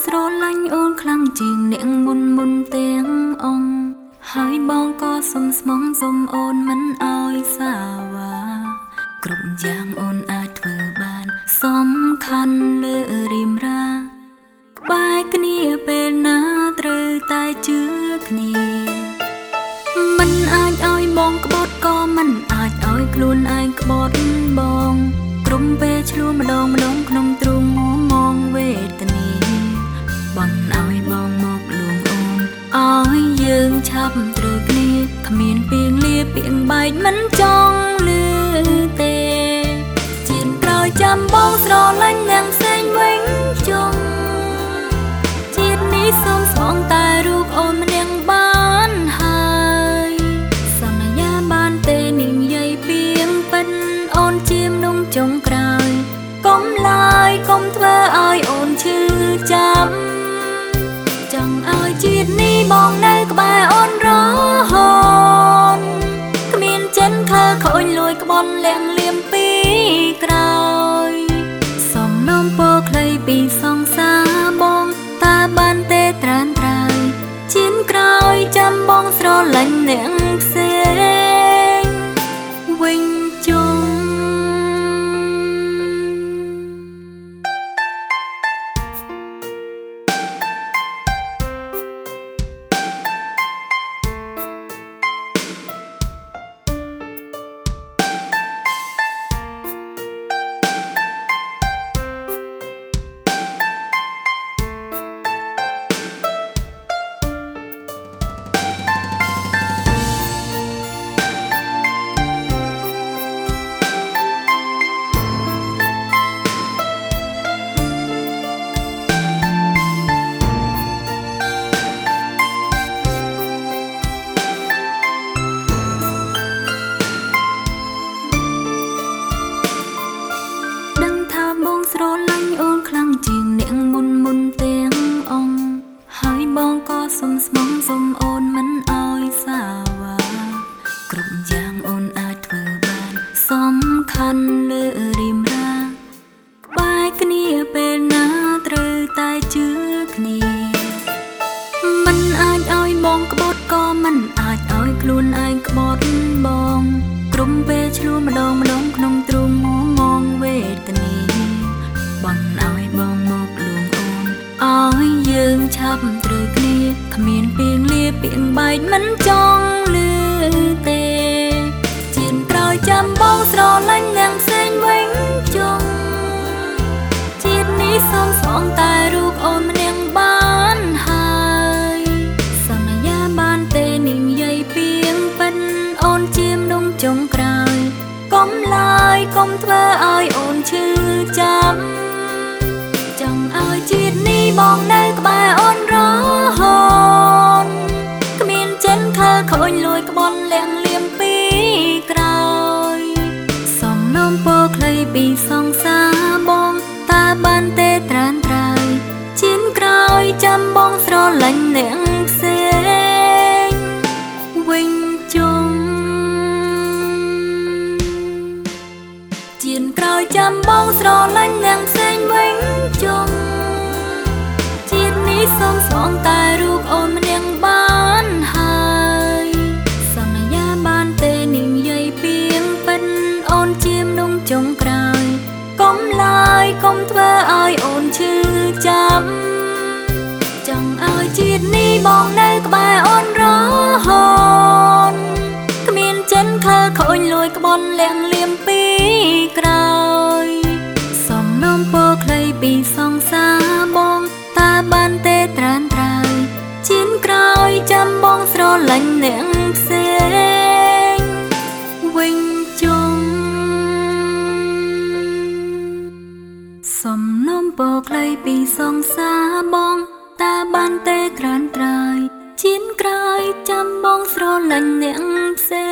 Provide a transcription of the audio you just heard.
ដឹងថាបងស្រឡាញ់អូនខ្លាំងជាងអ្នកមុនមុនទាំងអង្គហើយបងក៏សុំស្មងសុំអូនមិនអោយសាវ៉ាគ្រប់យ៉ាងអូនអាចធ្វើបានសំខាន់លើរៀមរាក្បែរគ្នាពេលណាត្រូវតែជឿគ្នាមិនអាចឲ្យបងក្បត់ក៏មិនអាចឲ្យខ្លួនឯងក្បត់បង ក្រុមពេលឆ្លួម្ដងម្ដងក្នុង ប់ត្រូវគ្នាគ្មានពីងលាពីងបែកមិនចង់លឺទេជៀនក្រោយចាំបងស្រឡាញ់នាងផ្សេងវិញជុំជាតិនេះសូមស្បងតែរូបអូនម្នាក់បានហើយសន្យាបានទេនាងយាយពីងពិនអូនជាមនុស្សចុងក្រោយកុំឡាយកុំធ្វើឲ្យអូនឈឺចាំចង់ឲ្យជាតិនេះបងនៅ ក្បែរអូនរហូតគ្មានចិនខើខូចលួយក្បន់លៀងលៀមពីក្រោយសំណុំពោខ្លីពីសងសាបងតាបានទេត្រានត្រើយជៀនក្រោយចាំបងស្រឡាញ់អ្នកផ្សេង ខាន់លើរៀមរាក្បែរគ្នាពេលណាត្រូវតែជឿគ្នាមិនអាចឲ្យបងក្បត់ក៏មិនអាចឲ្យខ្លួនឯងក្បត់បងក្រុមពេលឆ្លួម្ដងម្ដងក្នុងទ្រូងមងវេទនាបងឲ្យបងមកលួងអូនឲ្យយើងឆាប់ត្រូវគ្នាគ្មានពីងលាពីងបែកមិនចង់លឺទេជៀនក្រោយ ចាំបងស្រឡាញ់នាងផ្សេងវិញជុំជាតិនេះសូមស្បងតែរូបអូនម្នាក់បានហើយសន្យាបានទេនាងយាយពីងពិនអូនជាមនុស្សចុងក្រោយកុំឡាយកុំធ្វើឲ្យអូនឈឺចាំចង់ឲ្យជាតិនេះបងនៅក្បែរអូនរហូ បានទេត្រានត្រើយជៀនក្រោយចាំបងស្រឡាញ់អ្នកផ្សេងវិញជុំជៀនក្រោយចាំបងស្រឡាញ់អ្នកផ្សេងវិញជុំជាតិនេះសូមស្បងតែរូបអូនម្នាក់បាន ឡាញ់អ្នកផ្សេងវិញជុំសំណុំពោខ្លីពីសងសាបងតាបានទេត្រានត្រើយជៀនក្រោយចាំបងស្រឡាញ់អ្នកផ្សេង